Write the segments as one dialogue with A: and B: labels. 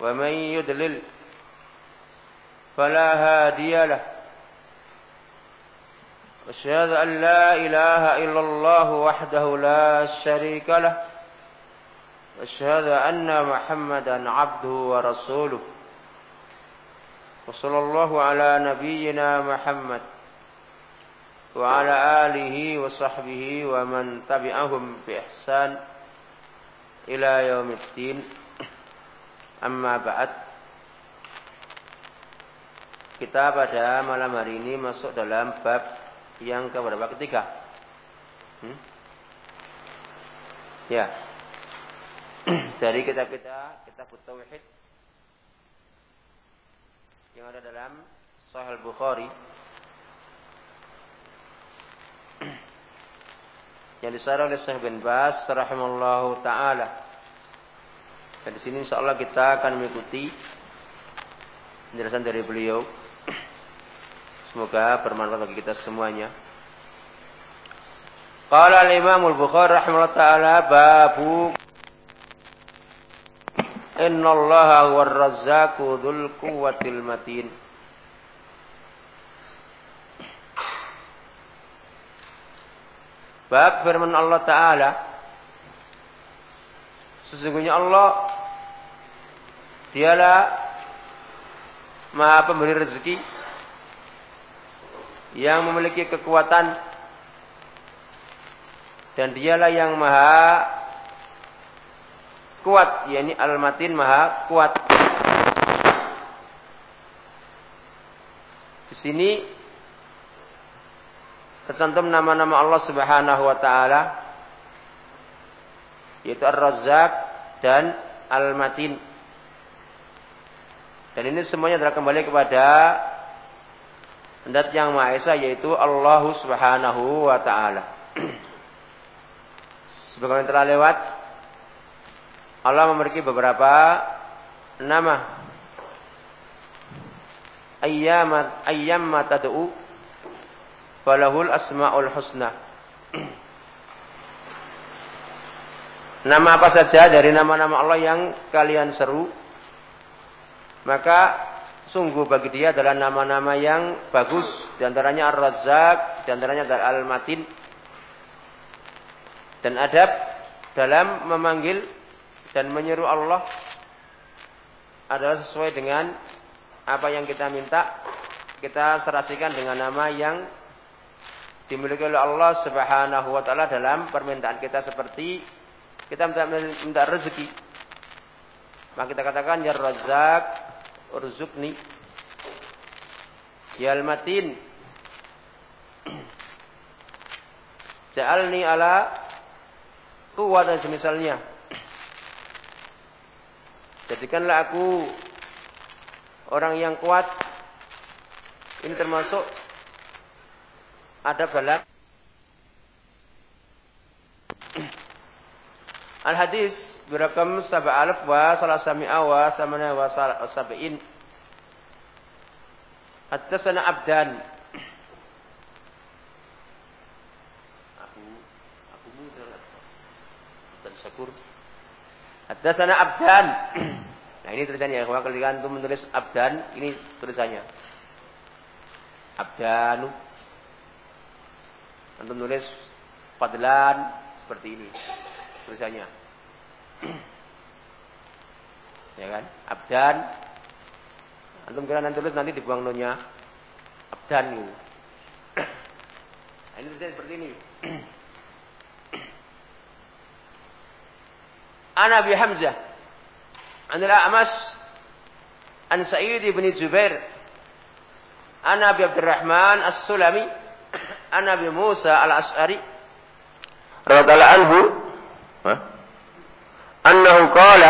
A: ومن يضلل فلا هادي له. أشهد أن لا إله إلا الله وحده لا شريك له. أشهد أن محمدا عبده ورسوله. وصلى الله على نبينا محمد وعلى آله وصحبه ومن تبعهم بإحسان إلى يوم الدين. Amma ba'd. Kita pada malam hari ini masuk dalam bab yang keberapa ketiga? Hmm? Ya. Dari kitab kita, kitab Tauhid yang ada dalam Sahih Bukhari yang disarah oleh Syekh bin Bas rahimallahu taala. Dan di sini insya Allah kita akan mengikuti penjelasan dari beliau. Semoga bermanfaat bagi kita semuanya. Qala al-Imam al-Bukhari rahimahullah taala babu Inna Allah huwa ar-razzaqu dzul quwwatil matin. Bab firman Allah taala Sesungguhnya Allah Dialah Maha pemberi rezeki yang memiliki kekuatan dan dialah yang maha kuat yakni al-matin maha kuat. Di sini tercantum nama-nama Allah Subhanahu wa taala yaitu Ar-Razzaq dan Al-Matin dan ini semuanya adalah kembali kepada Hendak yang Maha Esa yaitu Allah Subhanahu wa taala. Sebagaimana telah lewat Allah memiliki beberapa nama. Ayyamat ayyamma tad'u falahul asmaul husna. Nama apa saja dari nama-nama Allah yang kalian seru maka sungguh bagi dia adalah nama-nama yang bagus. Di antaranya Ar-Razzaq, di antaranya adalah Al-Matin. Dan adab dalam memanggil dan menyeru Allah adalah sesuai dengan apa yang kita minta. Kita serasikan dengan nama yang dimiliki oleh Allah Subhanahu wa taala dalam permintaan kita seperti kita minta, minta rezeki. Maka kita katakan ya Razzaq urzuqni. Yal matin ja'alni ala kuat dan semisalnya. Jadikanlah aku orang yang kuat. Ini termasuk ada dalam al wa sab'in. Haddatsana Abdan. Aku aku muda Abdan Syakur. Haddatsana Abdan. Nah ini tulisannya. Kalau kalian itu menulis Abdan, ini tulisannya. Abdanu. Antum menulis Fadlan seperti ini tulisannya ya kan? Abdan. Antum kira nanti tulis nanti dibuang nonya. Abdan gitu. Nah, ini tulisannya seperti ini. Ana bi Hamzah. An al-A'mas an Sa'id bin Jubair. Ana bi Abdurrahman As-Sulami. Ana bi Musa Al-As'ari. Radhiyallahu anhu. Hah? أنه قال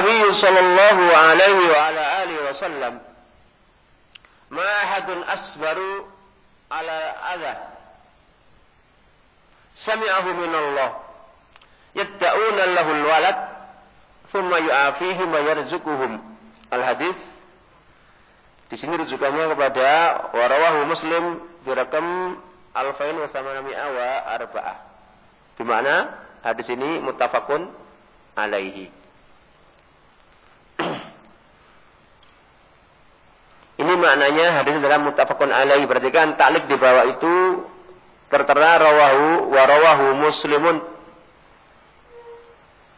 A: Nabi sallallahu alaihi wa ala alihi wasallam ma ahadun asbaru ala adha sami'ahu min Allah yatta'una lahu al-walad thumma yu'afihim wa yarzuquhum al-hadis di sini rujukannya kepada warawahu Muslim direkam alfain wa samanami'a wa arba'ah. di mana hadis ini muttafaqun alaihi. Ini maknanya hadis dalam muttafaqun alaihi. Berarti kan taklik di bawah itu tertera rawahu wa rawahu muslimun.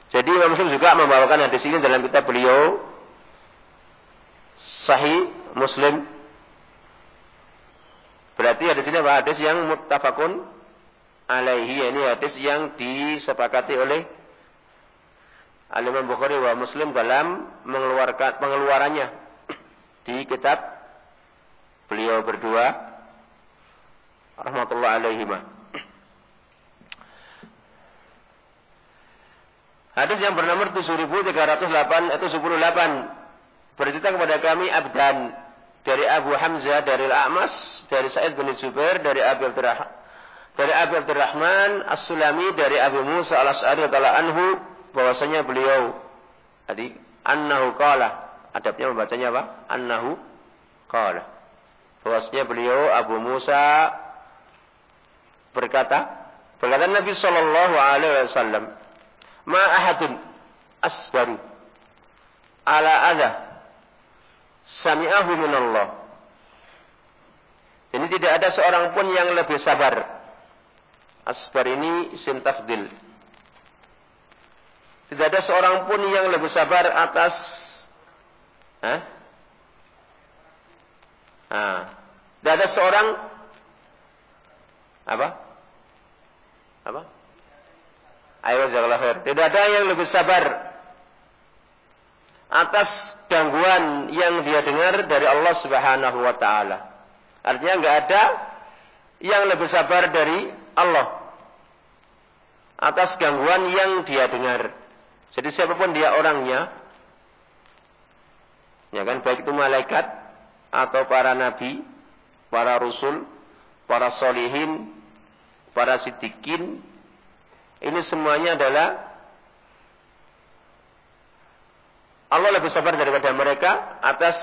A: Jadi Imam Muslim juga membawakan hadis ini dalam kitab beliau Sahih Muslim. Berarti hadis ini adalah hadis yang muttafaqun alaihi. Ini hadis yang disepakati oleh Al-Imam Bukhari wa Muslim dalam mengeluarkan pengeluarannya di kitab beliau berdua rahmatullah alaihima. Hadis yang bernomor 7308 atau 78 bercerita kepada kami Abdan dari Abu Hamzah dari Al-A'mas dari Sa'id bin Jubair dari Abu Abdurrahman dari Abu Abdurrahman As-Sulami dari Abu Musa Al-Asy'ari radhiyallahu anhu bahwasanya beliau tadi annahu qala adabnya membacanya apa? Annahu qala bahwasanya beliau Abu Musa berkata, berkata Nabi Shallallahu Alaihi Wasallam, ma ahadun asbaru ala ada sami'ahu min Allah. Ini tidak ada seorang pun yang lebih sabar. Asbar ini isim tafdil. Tidak ada seorang pun yang lebih sabar atas Hah? Ah. Tidak ada seorang apa? Apa? Ayo jazakallahu khair. Tidak ada yang lebih sabar atas gangguan yang dia dengar dari Allah Subhanahu wa taala. Artinya enggak ada yang lebih sabar dari Allah atas gangguan yang dia dengar. Jadi siapa pun dia orangnya, ya kan baik itu malaikat atau para nabi, para rasul, para solihin, para sidikin, ini semuanya adalah Allah lebih sabar daripada mereka atas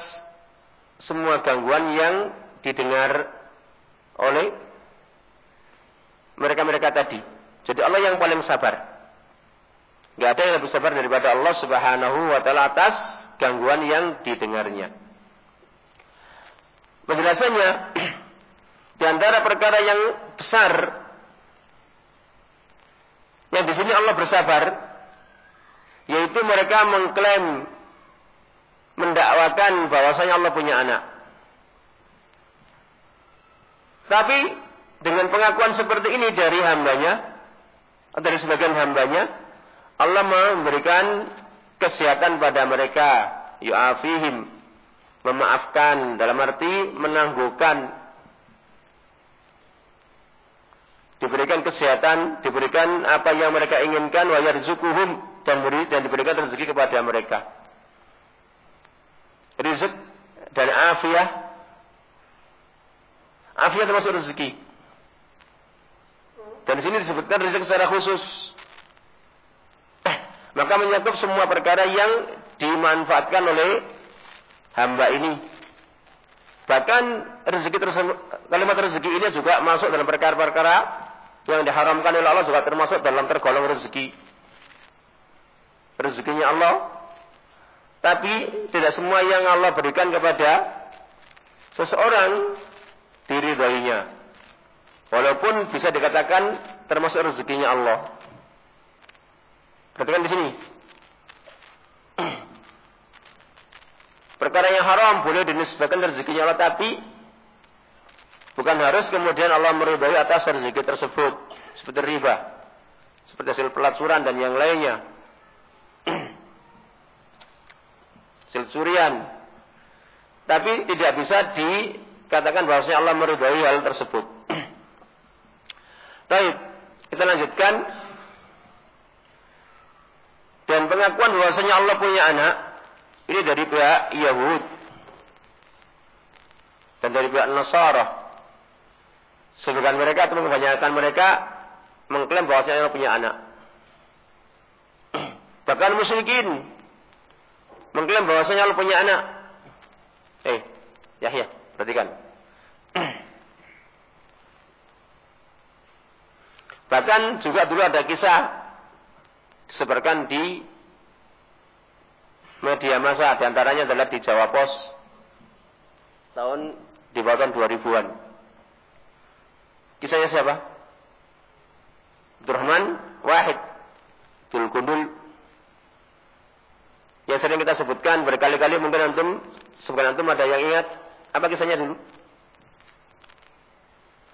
A: semua gangguan yang didengar oleh mereka-mereka tadi. Jadi Allah yang paling sabar. Gak ada yang lebih sabar daripada Allah subhanahu wa ta'ala atas gangguan yang didengarnya. Penjelasannya, di antara perkara yang besar yang di sini Allah bersabar, yaitu mereka mengklaim mendakwakan bahwasanya Allah punya anak. Tapi dengan pengakuan seperti ini dari hambanya, dari sebagian hambanya, Allah memberikan kesehatan pada mereka, yu'afihim, memaafkan dalam arti menangguhkan diberikan kesehatan, diberikan apa yang mereka inginkan, wa yarzuquhum dan beri dan diberikan rezeki kepada mereka. Rizq dan afiah. Afiah termasuk rezeki. Dan di sini disebutkan rezeki secara khusus. Eh, maka mencakup semua perkara yang dimanfaatkan oleh hamba ini. Bahkan rezeki tersebut, kalimat rezeki ini juga masuk dalam perkara-perkara yang diharamkan oleh Allah juga termasuk dalam tergolong rezeki. Rezekinya Allah. Tapi tidak semua yang Allah berikan kepada seseorang diridhoinya. Walaupun bisa dikatakan termasuk rezekinya Allah. Perhatikan di sini. Perkara yang haram boleh dinisbahkan rezekinya Allah tapi Bukan harus kemudian Allah meridhai atas rezeki tersebut. Seperti riba. Seperti hasil pelacuran dan yang lainnya. hasil curian. Tapi tidak bisa dikatakan bahwasanya Allah meridhai hal tersebut. Baik, kita lanjutkan. Dan pengakuan bahwasanya Allah punya anak ini dari pihak Yahud dan dari pihak Nasara. Sebagian mereka atau kebanyakan mereka mengklaim bahwasanya Allah punya anak. Bahkan musyrikin mengklaim bahwasanya Allah punya anak. Eh, Yahya, perhatikan. Bahkan juga dulu ada kisah disebarkan di media massa, di antaranya adalah di Jawa Pos tahun di tahun 2000-an. Kisahnya siapa? Abdurrahman Wahid Tulkundul yang sering kita sebutkan berkali-kali mungkin antum sebagian antum ada yang ingat apa kisahnya dulu?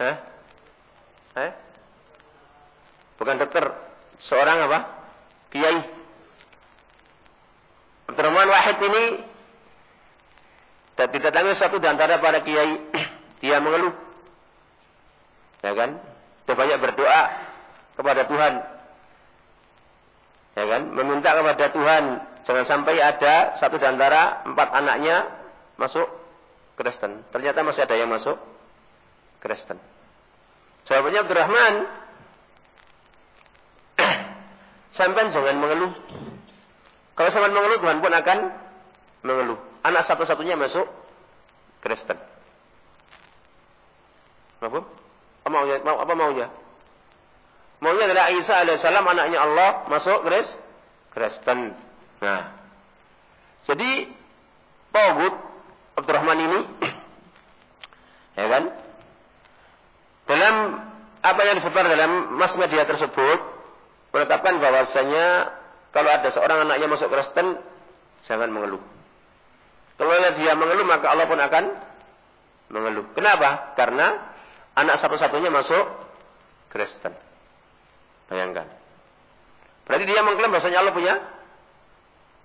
A: Hah? Eh? Bukan dokter, seorang apa? Kiai. Abdurrahman Wahid ini didatangi satu di antara para kiai, dia mengeluh. Ya kan? Dia banyak berdoa kepada Tuhan. Ya kan? Meminta kepada Tuhan jangan sampai ada satu di antara empat anaknya masuk Kristen. Ternyata masih ada yang masuk Kristen. Jawabannya Abdurrahman, Sampai jangan mengeluh. Kalau sampai mengeluh, Tuhan pun akan mengeluh. Anak satu-satunya masuk Kristen. Apa? Apa maunya? Mau apa maunya? Maunya adalah Isa alaihissalam anaknya Allah masuk Kristen. Nah, jadi Togut Abdurrahman ini, ya kan? Dalam apa yang disebar dalam mass media tersebut, menetapkan bahwasanya kalau ada seorang anaknya masuk Kristen, jangan mengeluh. Kalau dia mengeluh, maka Allah pun akan mengeluh. Kenapa? Karena anak satu-satunya masuk Kristen. Bayangkan. Berarti dia mengklaim bahwasanya Allah punya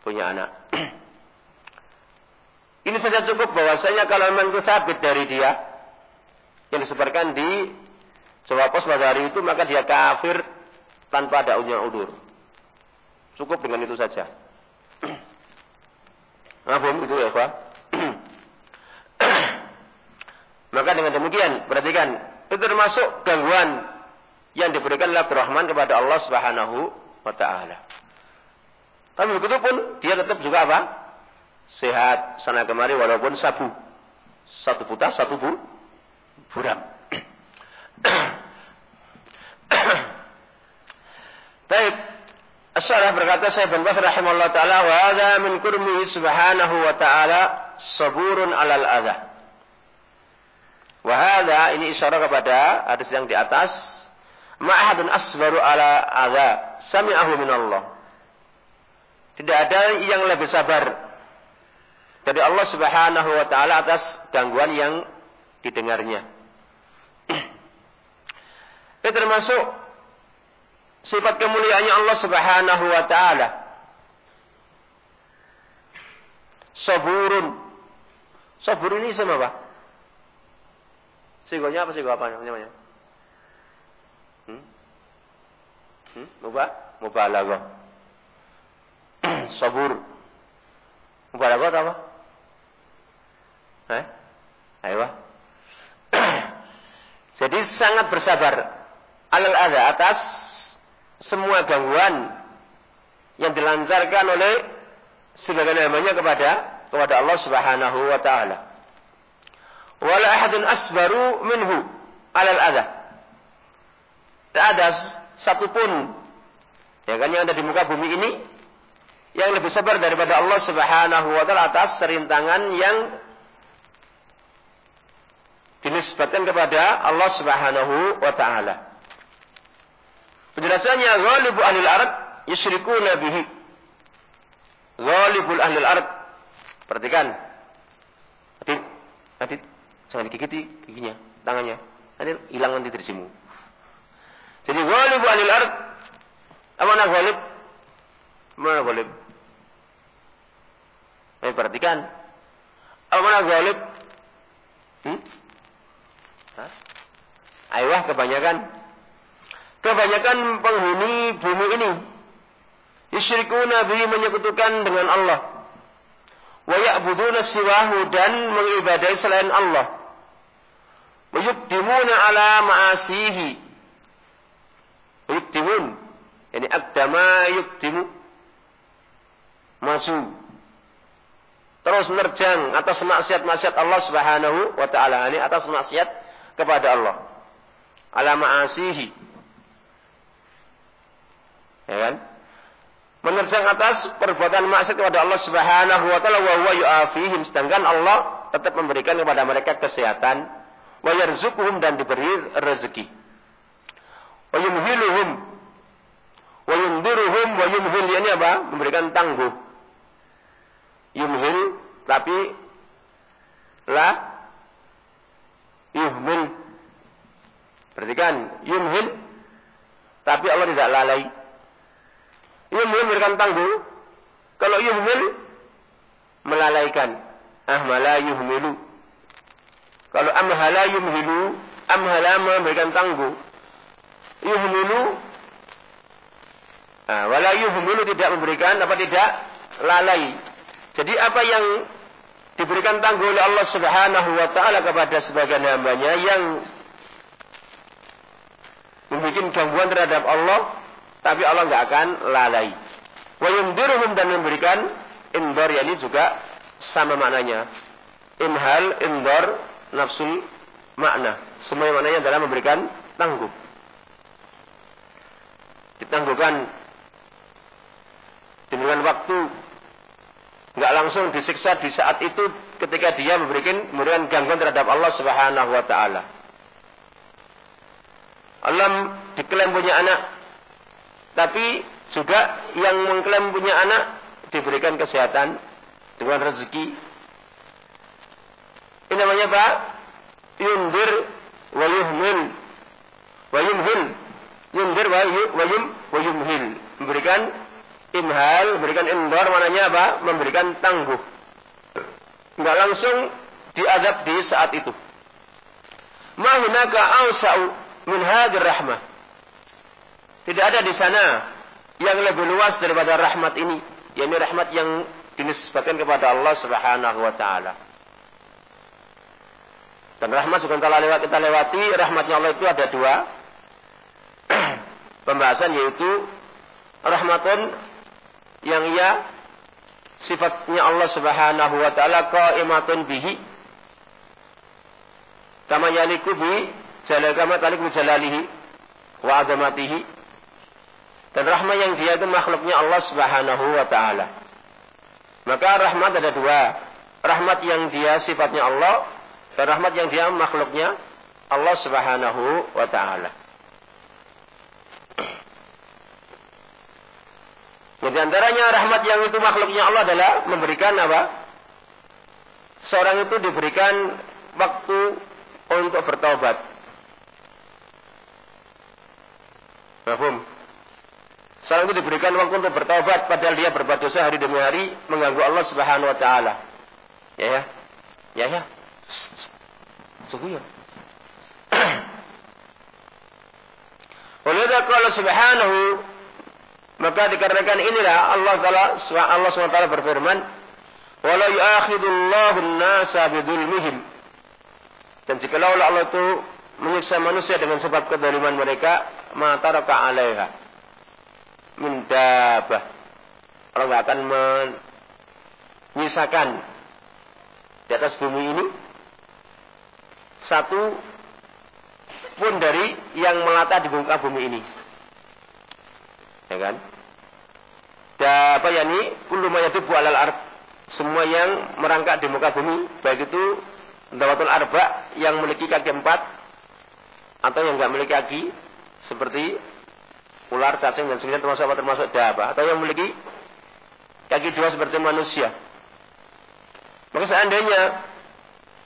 A: punya anak. Ini saja cukup bahwasanya kalau memang itu sabit dari dia yang disebarkan di Jawa Pos pada hari itu maka dia kafir tanpa ada unyah-udur. Cukup dengan itu saja. Mahfum itu ya, Pak. Maka dengan demikian, perhatikan, itu termasuk gangguan yang diberikan oleh Rahman kepada Allah Subhanahu wa taala. Tapi begitu pun dia tetap juga apa? Sehat sana kemari walaupun sabu. Satu putas, satu bu, buram. Baik. Asyarah berkata saya bin Bas rahimahullah ta'ala wa hadha min kurmihi subhanahu wa ta'ala saburun alal adha. Wa hadha ini isyarat kepada hadis yang di atas ma'ahadun asbaru ala adha sami'ahu min Allah. Tidak ada yang lebih sabar dari Allah Subhanahu wa taala atas gangguan yang didengarnya. Ini termasuk sifat kemuliaannya Allah Subhanahu wa taala. Saburun. Sabur ini sama apa? Sigonya apa sigo apa namanya? Hmm? Hmm? Mubah? Mubalaghah. Sabur. Mubalaghah apa? Eh? Ayo. Jadi sangat bersabar alal ada atas semua gangguan yang dilancarkan oleh sebagian namanya kepada kepada Allah Subhanahu wa taala. Wala ahadun asbaru minhu alal adha. Tidak ada satupun ya kan yang ada di muka bumi ini yang lebih sabar daripada Allah Subhanahu wa taala atas serintangan yang dinisbatkan kepada Allah Subhanahu wa taala. Penjelasannya ghalibu ahlil ard yusyrikuna bihi. Ghalibul ahlil ard. Perhatikan. Adit, adit, jangan digigiti giginya, tangannya. Nanti hilang nanti terjimu. Jadi ghalibu ahlil ard. Apa nak ghalib? Mana ghalib? Ayo perhatikan. Apa mana ghalib? Hmm? Hah? Ayo kebanyakan kebanyakan penghuni bumi ini Yusyrikuna bihi menyekutukan dengan Allah. Wa ya'buduna siwahu dan mengibadai selain Allah. Wa yuktimuna ala ma'asihi. Yuktimun. Ini akdama yuktimu. Maju. Terus menerjang atas maksiat-maksiat Allah Subhanahu wa taala. Ini atas maksiat kepada Allah. Ala ma'asihi. Ya kan? menerjang atas perbuatan maksiat kepada Allah Subhanahu wa taala wa huwa yu'afihim. Sedangkan Allah tetap memberikan kepada mereka kesehatan. Wa yarzuquhum dan diberi rezeki. Wa yumhiluhum. Wa yundiruhum wa yumhil. Ini apa? Memberikan tangguh. Yumhil tapi la yuhmil. Perhatikan yumhil tapi Allah tidak lalai Yuhmil memberikan tangguh. Kalau yuhmil melalaikan. Ahmala yuhmilu. Kalau amhala yuhmilu, amhala memberikan tangguh. Yuhmilu Nah, wala yuhmilu tidak memberikan apa tidak lalai. Jadi apa yang diberikan tangguh oleh Allah Subhanahu wa taala kepada sebagian hambanya yang membuat gangguan terhadap Allah tapi Allah nggak akan lalai. Wa yundiruhum dan memberikan indor ini juga sama maknanya. Inhal, indor, nafsul makna. Semua maknanya adalah memberikan tangguh. Ditangguhkan diberikan waktu nggak langsung disiksa di saat itu ketika dia memberikan memberikan gangguan terhadap Allah Subhanahu wa taala. Allah diklaim punya anak tapi juga yang mengklaim punya anak diberikan kesehatan dengan rezeki. Ini namanya apa? Yundir wa yuhmil. Wa yumhil. Yundir wa, yum, wa yumhil. Memberikan imhal, memberikan indor, mananya apa? Memberikan tangguh. Enggak langsung diadab di saat itu. Ma hunaka awsa'u min hadir rahmah. Tidak ada di sana yang lebih luas daripada rahmat ini. yakni rahmat yang dinisbatkan kepada Allah Subhanahu wa taala. Dan rahmat juga telah lewat kita lewati, rahmatnya Allah itu ada dua. Pembahasan yaitu rahmatun yang ia sifatnya Allah Subhanahu wa taala qaimatun bihi kama yaliku bi jalal talik bi jalalihi wa azamatihi dan rahmat yang dia itu makhluknya Allah Subhanahu wa taala. Maka rahmat ada dua. Rahmat yang dia sifatnya Allah dan rahmat yang dia makhluknya Allah Subhanahu wa taala. Jadi antaranya rahmat yang itu makhluknya Allah adalah memberikan apa? Seorang itu diberikan waktu untuk bertobat. Mahfum? Seorang itu diberikan waktu untuk bertobat padahal dia berbuat dosa hari demi hari mengganggu Allah Subhanahu wa taala. Ya ya. Ya ya. Sungguh ya. Oleh kalau subhanahu maka dikarenakan inilah Allah taala Allah SWT berfirman wala yu'akhidullahu an-nasa bidzulmihim dan jika Allah itu menyiksa manusia dengan sebab kezaliman mereka mata raka alaiha min dabah. Allah nggak akan menyisakan di atas bumi ini satu pun dari yang melata di muka bumi ini. Ya kan? Dabah yani kullu ma yadibu alal ard. Semua yang merangkak di muka bumi, baik itu dawatul arba yang memiliki kaki empat atau yang enggak memiliki kaki seperti ular, cacing dan sebagainya termasuk apa? Termasuk dabah atau yang memiliki kaki dua seperti manusia. Maka seandainya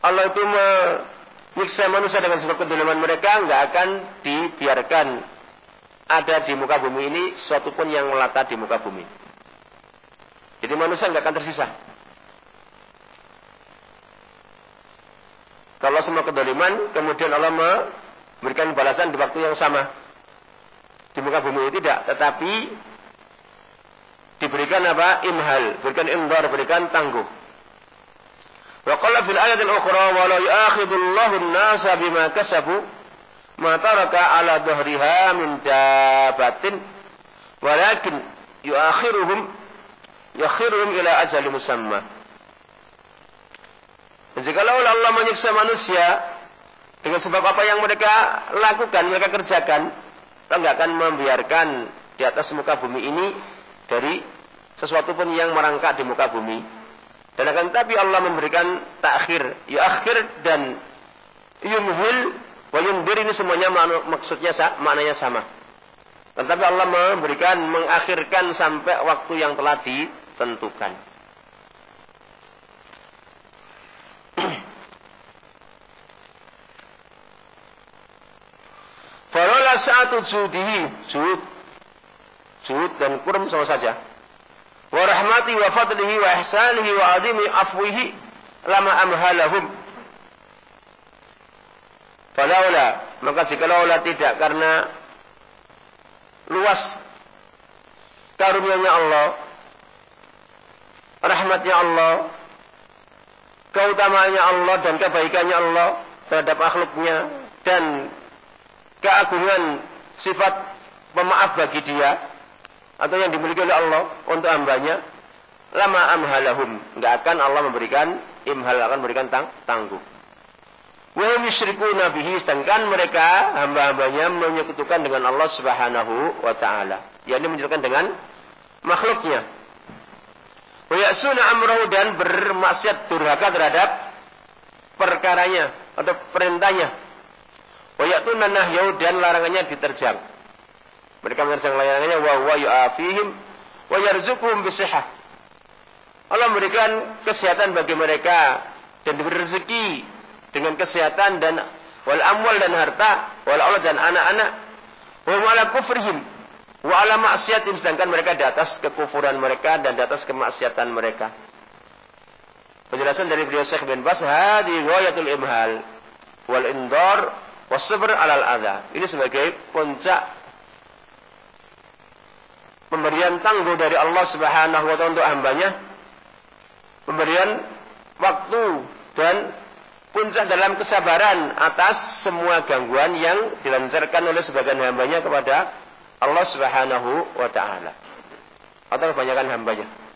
A: Allah itu menyiksa manusia dengan sebab kedoliman mereka, nggak akan dibiarkan ada di muka bumi ini suatu pun yang melata di muka bumi. Jadi manusia nggak akan tersisa. Kalau semua kedoliman, kemudian Allah memberikan balasan di waktu yang sama di muka bumi tidak, tetapi diberikan apa? Imhal, berikan imdar, berikan tangguh. Wa qala fil ayat al-ukhra wa la yu'akhidullahu an-nasa bima kasabu ma taraka ala dhahriha min dabatin walakin yu'akhiruhum yu'akhiruhum ila ajalin musamma. Jikalau Allah menyiksa manusia dengan sebab apa yang mereka lakukan, mereka kerjakan, Allah nggak akan membiarkan di atas muka bumi ini dari sesuatu pun yang merangkak di muka bumi. Dan akan tapi Allah memberikan takhir, akhir dan yumhil wa yundir ini semuanya maksudnya maknanya sama. Tetapi Allah memberikan mengakhirkan sampai waktu yang telah ditentukan. Farola saat judihi, jud, jud dan kurm sama saja. Wa rahmati wa fadlihi wa ihsanihi wa adimi afwihi lama amhalahum. Falaula, maka jikalau tidak karena luas karunia Allah, rahmatnya Allah, keutamaannya Allah dan kebaikannya Allah terhadap makhluknya dan keagungan sifat pemaaf bagi dia atau yang dimiliki oleh Allah untuk hambanya lama amhalahum. Nggak akan Allah memberikan imhal akan memberikan tang tangguh. Wa yusyrikuna bihi sedangkan mereka hamba-hambanya menyekutukan dengan Allah Subhanahu wa taala. Yakni menyekutukan dengan makhluknya. Wa ya'suna amrahu dan bermaksiat durhaka terhadap perkaranya atau perintahnya Wa ya'tuna nahyahu dan larangannya diterjang. Mereka menerjang larangannya wa huwa yu'afihim wa yarzuquhum bisihah. Allah memberikan kesehatan bagi mereka dan diberi rezeki dengan kesehatan dan wal amwal dan harta, wal aulad dan anak-anak. Wa ala kufrihim wa ala maksiatim sedangkan mereka di atas kekufuran mereka dan di atas kemaksiatan mereka. Penjelasan dari beliau Syekh bin Bas hadi ghayatul imhal wal indar wasabr alal adha. Ini sebagai puncak pemberian tangguh dari Allah Subhanahu wa taala untuk hambanya. Pemberian waktu dan puncak dalam kesabaran atas semua gangguan yang dilancarkan oleh sebagian hambanya kepada Allah Subhanahu wa taala. Atau kebanyakan hambanya.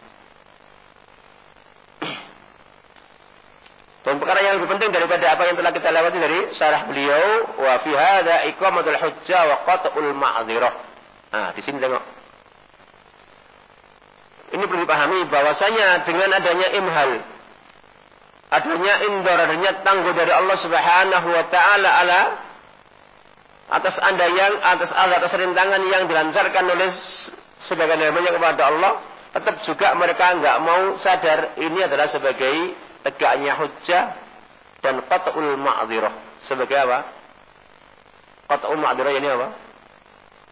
A: Dan perkara yang lebih penting daripada apa yang telah kita lewati dari syarah beliau, wa fi hadza iqamatul hujjah wa qat'ul ma'dzirah. Nah, di sini tengok. Ini perlu dipahami bahwasanya dengan adanya imhal, adanya indor, adanya tangguh dari Allah Subhanahu wa taala ala atas anda yang atas atas rintangan yang dilancarkan oleh sebagian namanya kepada Allah, tetap juga mereka enggak mau sadar ini adalah sebagai tegaknya hujjah dan qat'ul ma'dzirah. Sebagai apa? Qat'ul ma'dzirah ini apa?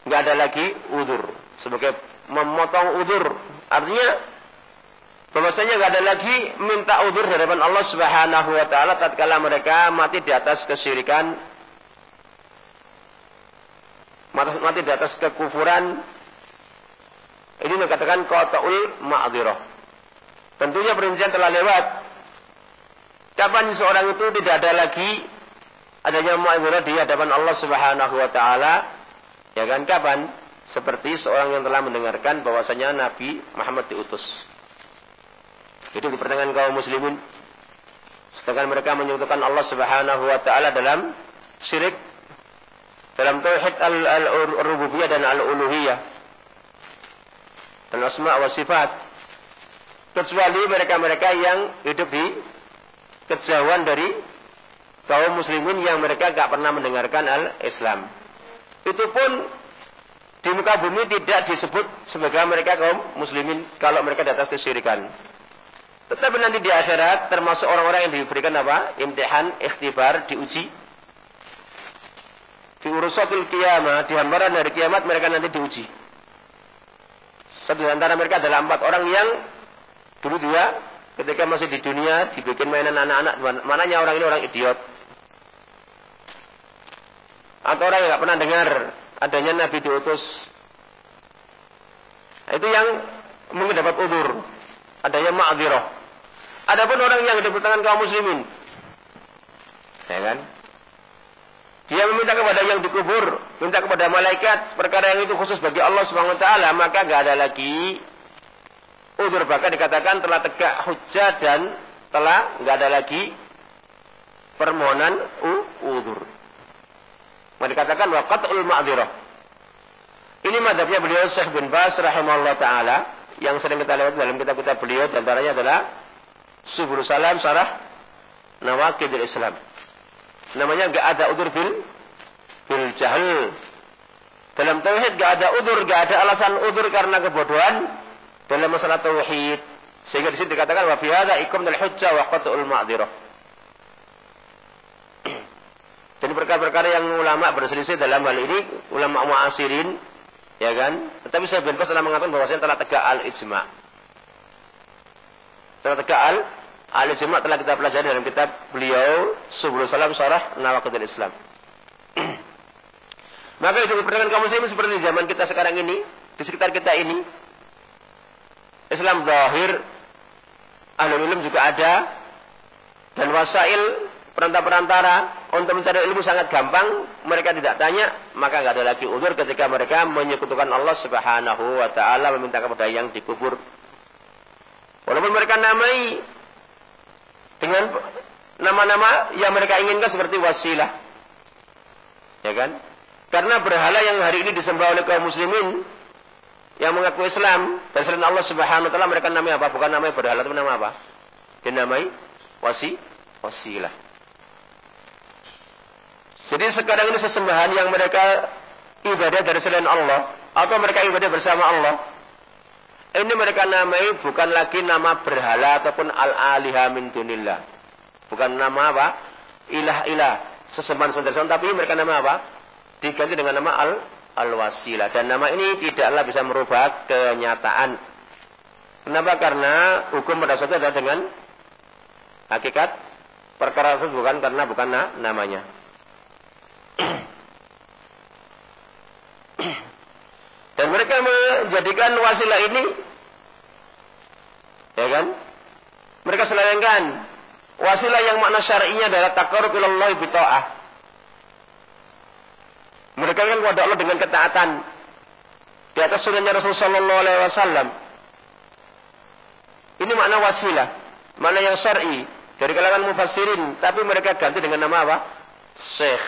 A: Enggak ada lagi udur. Sebagai memotong udur. Artinya bahwasanya enggak ada lagi minta udur dari Allah Subhanahu wa taala tatkala mereka mati di atas kesyirikan mati di atas kekufuran ini dikatakan qat'ul ma'dzirah. Tentunya perincian telah lewat Kapan seorang itu tidak ada lagi adanya mu'awilah di hadapan Allah Subhanahu wa taala? Ya kan kapan? Seperti seorang yang telah mendengarkan bahwasanya Nabi Muhammad diutus. Itu di pertengahan kaum muslimin. Sedangkan mereka menyebutkan Allah Subhanahu wa taala dalam syirik dalam tauhid al-rububiyah dan al-uluhiyah dan asma wa sifat kecuali mereka-mereka yang hidup di kejauhan dari kaum muslimin yang mereka gak pernah mendengarkan al-Islam. Itu pun di muka bumi tidak disebut sebagai mereka kaum muslimin kalau mereka di atas kesyirikan. Tetapi nanti di akhirat termasuk orang-orang yang diberikan apa? Imtihan, ikhtibar, diuji. Di urusatul kiamah, di hambaran dari kiamat mereka nanti diuji. Satu antara mereka adalah empat orang yang dulu dia ketika masih di dunia dibikin mainan anak-anak mananya orang ini orang idiot atau orang yang nggak pernah dengar adanya Nabi diutus itu yang mungkin dapat udur. Ada yang ma'dzirah. Adapun orang yang hidup di tangan kaum muslimin. Ya kan? Dia meminta kepada yang dikubur, minta kepada malaikat, perkara yang itu khusus bagi Allah Subhanahu wa taala, maka enggak ada lagi udur bahkan dikatakan telah tegak hujah dan telah enggak ada lagi permohonan udur. Maka dikatakan waqatul ma'dzirah. Ini madhabnya beliau Syekh bin Bas rahimahullah taala yang sering kita lewat dalam kitab-kitab beliau di antaranya adalah Subul Salam Sarah Nawakidul Islam. Namanya enggak ada udur bil bil jahil. Dalam tauhid enggak ada udur, enggak ada alasan udur karena kebodohan dalam masalah tauhid. Sehingga di sini dikatakan wa fi hadza iqamul hujjah wa qat'ul ma'dzirah. Jadi perkara-perkara yang ulama berselisih dalam hal ini, ulama muasirin, ya kan? Tetapi saya bin telah mengatakan bahwasanya telah tegak al-ijma. Telah tegak al al-ijma telah kita pelajari dalam kitab beliau Subul Salam Sarah Nawaqidul Islam. Maka itu perdagangan kaum muslimin seperti zaman kita sekarang ini, di sekitar kita ini. Islam zahir, ahli ilmu juga ada, dan wasail perantara-perantara untuk mencari ilmu sangat gampang, mereka tidak tanya, maka nggak ada lagi uzur ketika mereka menyekutukan Allah Subhanahu wa taala meminta kepada yang dikubur. Walaupun mereka namai dengan nama-nama yang mereka inginkan seperti wasilah. Ya kan? Karena berhala yang hari ini disembah oleh kaum muslimin yang mengaku Islam dan selain Allah Subhanahu wa taala mereka namanya apa? Bukan namanya berhala, tapi nama apa? Dinamai wasi wasilah. Jadi sekarang ini sesembahan yang mereka ibadah dari selain Allah atau mereka ibadah bersama Allah. Ini mereka namai bukan lagi nama berhala ataupun al-aliha min dunillah. Bukan nama apa? Ilah-ilah, sesembahan sendiri tapi mereka nama apa? Diganti dengan nama al al-wasilah dan nama ini tidaklah bisa merubah kenyataan. Kenapa? Karena hukum pada suatu adalah dengan hakikat perkara tersebut bukan karena bukan namanya. Dan mereka menjadikan wasilah ini ya kan? Mereka selewengkan wasilah yang makna syar'inya adalah taqarrub ilallah bi. Mereka kan kepada Allah dengan ketaatan di atas sunnahnya Rasulullah sallallahu alaihi wasallam. Ini makna wasilah, makna yang syar'i dari kalangan mufassirin, tapi mereka ganti dengan nama apa? Syekh.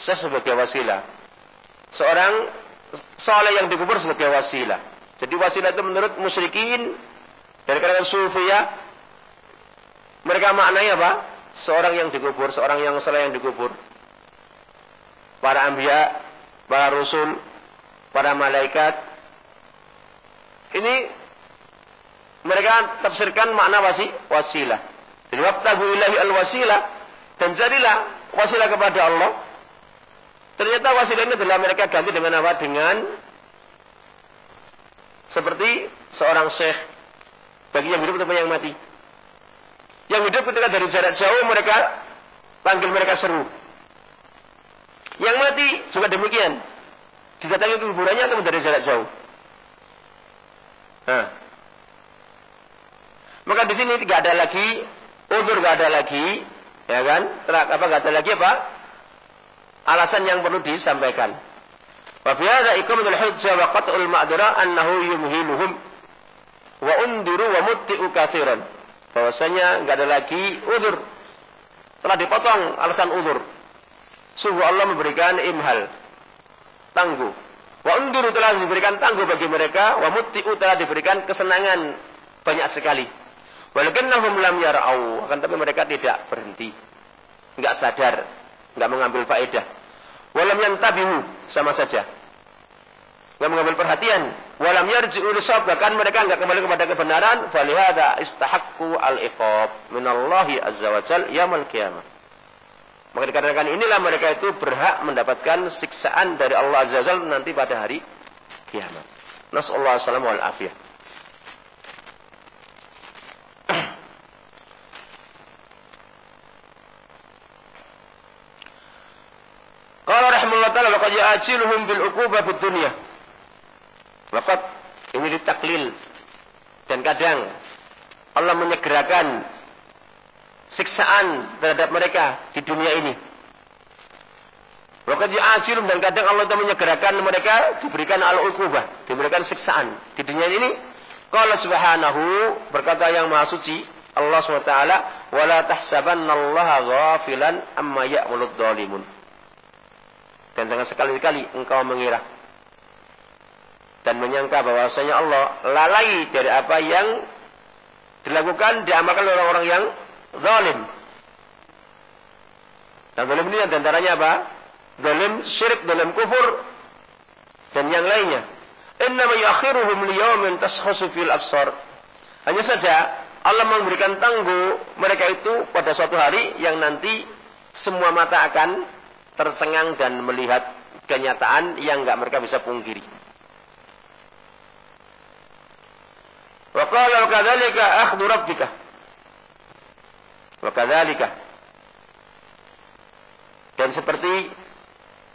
A: Saya sebagai wasilah. Seorang soleh yang dikubur sebagai wasilah. Jadi wasilah itu menurut musyrikin dari kalangan ya. mereka maknanya apa? Seorang yang dikubur, seorang yang soleh yang dikubur. Para ambia, para rasul, para malaikat. Ini mereka tafsirkan makna wasi, wasilah. Jadi wabtagu ilahi al-wasilah dan jadilah wasilah kepada Allah Ternyata wasilah ini adalah mereka ganti dengan apa? Dengan seperti seorang syekh bagi yang hidup atau yang mati. Yang hidup ketika dari jarak jauh mereka panggil mereka seru. Yang mati juga demikian. Didatangi ke kuburannya atau dari jarak jauh. Nah. Maka di sini tidak ada lagi udur, tidak ada lagi, ya kan? Terak apa? Tidak ada lagi apa? alasan yang perlu disampaikan. Wa fi hadza hujjah wa qat'ul ma'dura annahu yumhiluhum wa undiru wa mutti'u katsiran. Bahwasanya enggak ada lagi udur. Telah dipotong alasan udur. Sungguh Allah memberikan imhal. Tangguh. Wa undiru telah diberikan tangguh bagi mereka. Wa mutti'u telah diberikan kesenangan banyak sekali. Walakinnahum lam yara'au. Akan tapi mereka tidak berhenti. Enggak sadar Enggak mengambil faedah. Walam yantabihu sama saja. Enggak mengambil perhatian. Walam yarji'u lisab bahkan mereka enggak kembali kepada kebenaran. Falihada istahaqqu al-iqab minallahi azza wa jal yaumil qiyamah. Maka dikatakan inilah mereka itu berhak mendapatkan siksaan dari Allah azza jal nanti pada hari kiamat. Nasallahu alaihi wal afiyah. Qala rahimahullah taala laqad ya'jiluhum bil uqubah fid dunya. Laqad Ini ditaklil. Dan kadang Allah menyegerakan siksaan terhadap mereka di dunia ini. Waktu yu'ajilum dan kadang Allah itu menyegerakan mereka diberikan al ukubah diberikan siksaan di dunia ini. Kalau subhanahu berkata yang maha suci Allah SWT wala tahsabannallaha ghafilan amma ya'mulud dhalimun. Dan jangan sekali-kali engkau mengira dan menyangka bahwasanya Allah lalai dari apa yang dilakukan diamalkan oleh orang-orang yang zalim. Dan zalim ini antaranya apa? Zalim syirik, zalim kufur dan yang lainnya. Inna ma yakhiruhum liyawmin tashkhasu fil absar. Hanya saja Allah memberikan tangguh mereka itu pada suatu hari yang nanti semua mata akan tersengang dan melihat kenyataan yang enggak mereka bisa pungkiri. Wa qala kadzalika akhdhu rabbika. Wa kadzalika. Dan seperti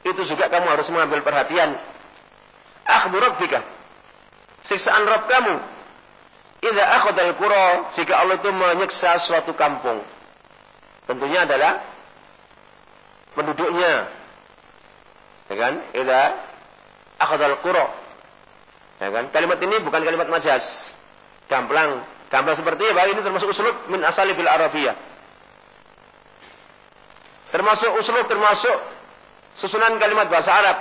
A: itu juga kamu harus mengambil perhatian. Akhdhu rabbika. Siksaan Rabb kamu. Idza akhadal qura, jika Allah itu menyiksa suatu kampung. Tentunya adalah penduduknya. Ya kan? Idza akhadal qura. Ya kan? Kalimat ini bukan kalimat majas. Gamblang. Gamblang seperti apa? Ini termasuk usuluk min asali bil Arabiyah. Termasuk usuluk, termasuk susunan kalimat bahasa Arab.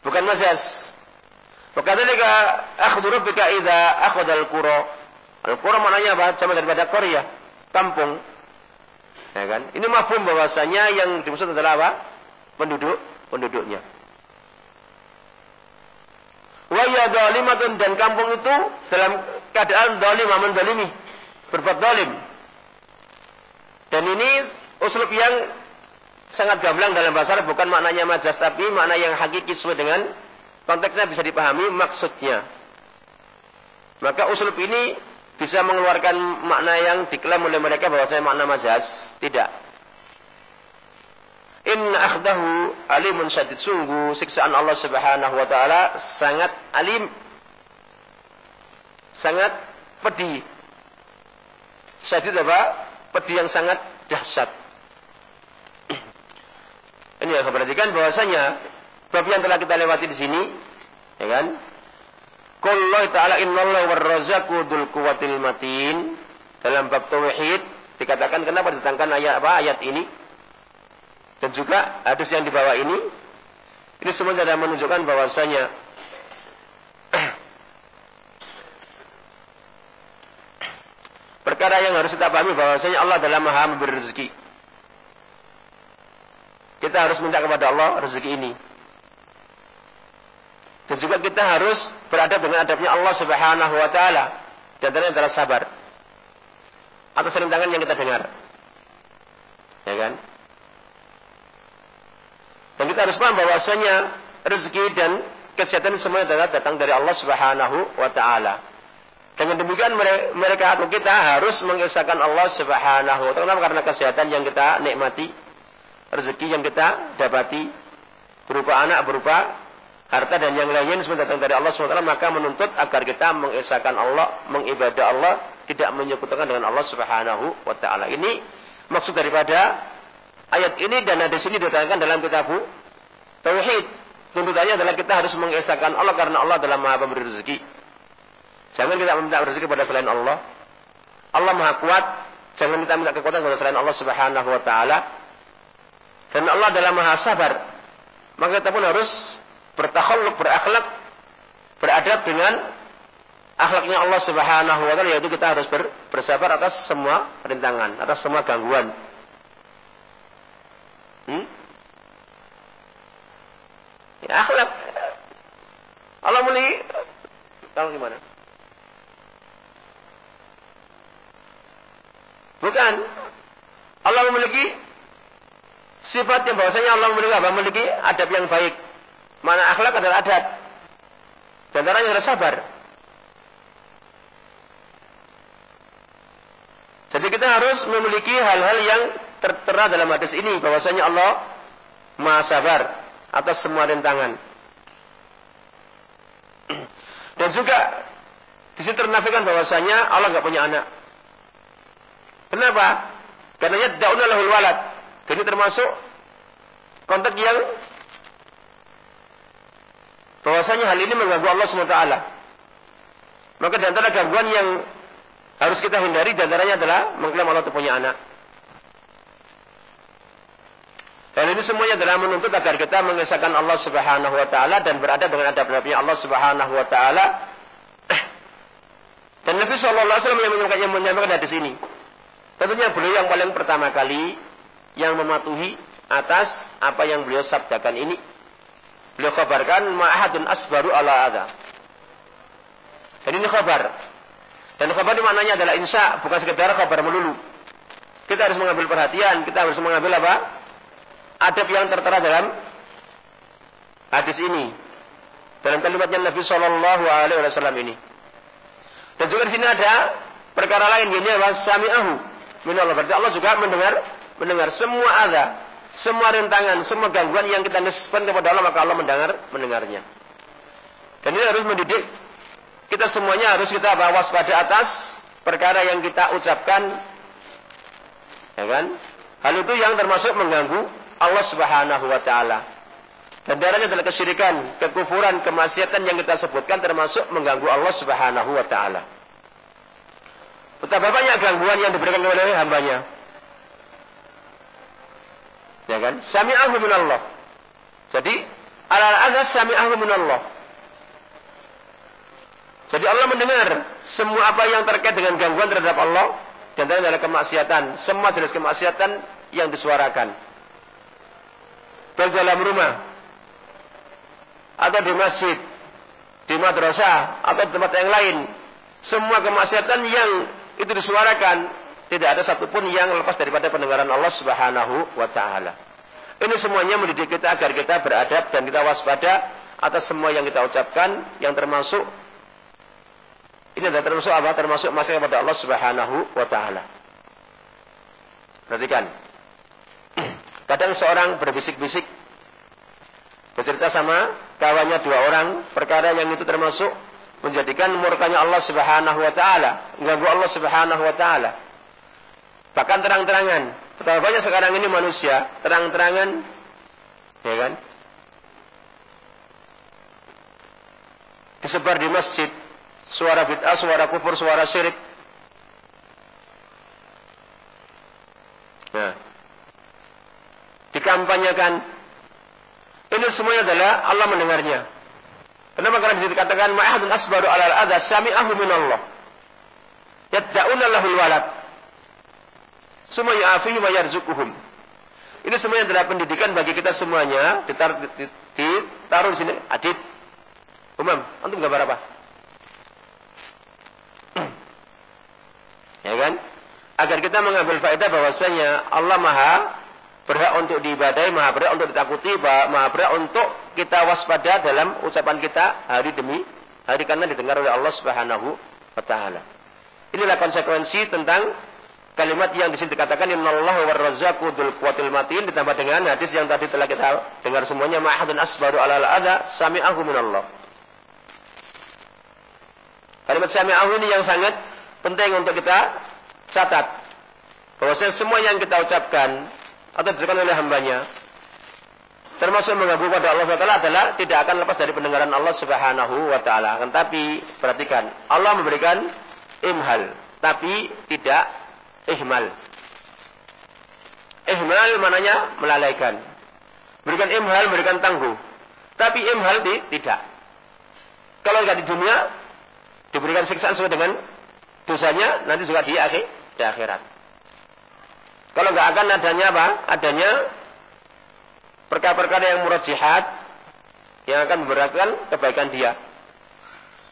A: Bukan majaz. Wakadzalika akhdhu rabbika idza akhadha al-qura. Al-qura maknanya apa? Sama daripada Korea, kampung. Ya kan? Ini mafhum bahwasanya yang dimaksud adalah apa? Penduduk, penduduknya. Wa ya zalimatun dan kampung itu dalam keadaan zalim mendalimi, berbuat zalim. Dan ini uslub yang sangat gamblang dalam bahasa Arab bukan maknanya majas tapi makna yang hakiki sesuai dengan konteksnya bisa dipahami maksudnya. Maka uslub ini bisa mengeluarkan makna yang diklaim oleh mereka bahwa saya makna majas, tidak. Inna akhdahu alimun syadid. Sungguh siksaan Allah subhanahu wa ta'ala sangat alim. Sangat pedih. Syadid apa? Pedih yang sangat dahsyat. Ini yang perhatikan bahwasanya bab yang telah kita lewati di sini, ya kan? Qul ta'ala innallaha warrazzaqu dzul quwwatil matin. Dalam bab tauhid dikatakan kenapa ditangkan ayat apa ayat ini? Dan juga hadis yang dibawa ini, ini semuanya adalah menunjukkan bahwasanya perkara yang harus kita pahami bahwasanya Allah adalah Maha memberi rezeki. Kita harus minta kepada Allah rezeki ini. Dan juga kita harus beradab dengan adabnya Allah Subhanahu wa taala. Dan adalah sabar. Atas rintangan yang kita dengar. Ya kan? Dan kita harus paham bahwasanya rezeki dan kesehatan semuanya adalah datang dari Allah Subhanahu wa taala. Dengan demikian mereka atau kita harus mengesahkan Allah Subhanahu wa taala karena kesehatan yang kita nikmati, rezeki yang kita dapati berupa anak, berupa harta dan yang lain semua datang dari Allah SWT maka menuntut agar kita mengesahkan Allah, mengibadah Allah, tidak menyekutukan dengan Allah Subhanahu wa taala. Ini maksud daripada Ayat ini dan hadis ini diterangkan dalam kitab Tauhid. Tuntutannya adalah kita harus mengesahkan Allah karena Allah adalah Maha Pemberi rezeki. Jangan kita minta rezeki pada selain Allah. Allah Maha Kuat. Jangan kita minta kekuatan kepada selain Allah Subhanahu wa taala. Dan Allah adalah Maha Sabar. Maka kita pun harus bertakhalluk, berakhlak, beradab dengan akhlaknya Allah Subhanahu wa taala yaitu kita harus ber, bersabar atas semua rintangan, atas semua gangguan. Hmm? Ya, akhlak. Allah muli kalau gimana? Bukan. Allah memiliki sifat yang bahwasanya Allah memiliki apa? Memiliki adab yang baik. Mana akhlak adalah adab. Dan orang yang sabar. Jadi kita harus memiliki hal-hal yang tertera dalam hadis ini bahwasanya Allah Maha sabar atas semua rintangan. Dan juga di sini ternafikan bahwasanya Allah nggak punya anak. Kenapa? Karena yad'una lahul walad. Jadi termasuk konteks yang bahwasanya hal ini mengganggu Allah SWT. Maka di antara gangguan yang harus kita hindari di antaranya adalah mengklaim Allah itu punya anak. Dan ini semuanya adalah menuntut agar kita mengesahkan Allah Subhanahu wa taala dan berada dengan adab-adabnya Allah Subhanahu wa taala. Dan Nabi sallallahu alaihi wasallam yang menyampaikan, menyampaikan hadis ini. Tentunya beliau yang paling pertama kali yang mematuhi atas apa yang beliau sabdakan ini. Beliau kabarkan ma'ahadun asbaru ala adha. Dan ini kabar. Dan kabar ini maknanya adalah insya, bukan sekedar kabar melulu. Kita harus mengambil perhatian, kita harus mengambil apa? Adab yang tertera dalam hadis ini. Dalam kalimatnya Nabi Shallallahu Alaihi Wasallam ini. Dan juga di sini ada perkara lain, yaitu apa? Sami'ahu Allah. Berarti Allah juga mendengar mendengar semua ada, semua rintangan, semua gangguan yang kita nisbahkan kepada Allah, maka Allah mendengar mendengarnya. Dan ini harus mendidik kita semuanya harus kita bawa pada atas perkara yang kita ucapkan. Ya kan? Hal itu yang termasuk mengganggu Allah Subhanahu wa taala. Dan darahnya adalah kesyirikan, kekufuran, kemaksiatan yang kita sebutkan termasuk mengganggu Allah Subhanahu wa taala. Betapa banyak gangguan yang diberikan oleh hambanya. Ya kan? Sami'ahu min Allah. Jadi, ala-ala sami'ahu min Allah. Jadi Allah mendengar semua apa yang terkait dengan gangguan terhadap Allah dan adalah kemaksiatan, semua jenis kemaksiatan yang disuarakan. Baik dalam rumah atau di masjid, di madrasah atau di tempat yang lain, semua kemaksiatan yang itu disuarakan tidak ada satupun yang lepas daripada pendengaran Allah Subhanahu wa taala. Ini semuanya mendidik kita agar kita beradab dan kita waspada atas semua yang kita ucapkan yang termasuk ini adalah termasuk apa? Termasuk masih kepada Allah Subhanahu wa taala. Perhatikan. Kadang seorang berbisik-bisik bercerita sama kawannya dua orang perkara yang itu termasuk menjadikan murkanya Allah Subhanahu wa taala, mengganggu Allah Subhanahu wa taala. Bahkan terang-terangan. Betapa banyak sekarang ini manusia terang-terangan, ya kan? Disebar di masjid, suara bid'ah, suara kufur, suara syirik. Nah, dikampanyekan. Ini semuanya adalah Allah mendengarnya. Kenapa? Karena dikatakan ma'ahadun asbaru alal adha sami'ahu minallah. Yadda'una lahul walad. Semua ya'afihi wa yarzuquhum. Ini semuanya adalah pendidikan bagi kita semuanya. Ditaruh, ditaruh di sini. Adit. Umam, antum gambar apa? ya kan? Agar kita mengambil faedah bahwasanya Allah Maha berhak untuk diibadai, Maha berhak untuk ditakuti, Maha berhak untuk kita waspada dalam ucapan kita hari demi hari karena didengar oleh Allah Subhanahu wa taala. Inilah konsekuensi tentang kalimat yang di sini dikatakan innallaha warrazzaqu dzul quwwatil matin ditambah dengan hadis yang tadi telah kita dengar semuanya ma'hadun asbaru ala al-adha sami'ahu minallah. Kalimat sami'ahu ini yang sangat penting untuk kita catat. Bahwa semua yang kita ucapkan atau diucapkan oleh hambanya termasuk mengganggu pada Allah SWT adalah tidak akan lepas dari pendengaran Allah Subhanahu wa taala. Tetapi perhatikan, Allah memberikan imhal, tapi tidak ihmal. Ihmal mananya melalaikan. Berikan imhal, berikan tangguh. Tapi imhal di, tidak. Kalau tidak di dunia, diberikan siksaan sesuai dengan dosanya, nanti juga di, akhir, di akhirat. Kalau nggak akan adanya apa? Adanya perkara-perkara yang murad jihad, yang akan memberatkan kebaikan dia.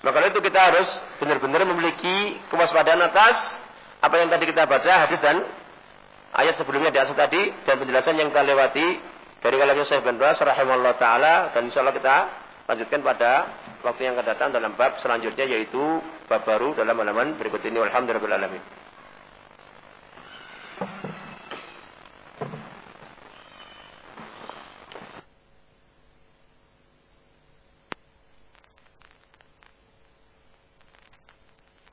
A: Maka itu kita harus benar-benar memiliki kewaspadaan atas apa yang tadi kita baca hadis dan ayat sebelumnya di atas tadi dan penjelasan yang kita lewati dari kalamnya Syekh bin Bas rahimahullah taala dan insyaallah kita lanjutkan pada waktu yang akan datang dalam bab selanjutnya yaitu bab baru dalam halaman berikut ini. Alhamdulillah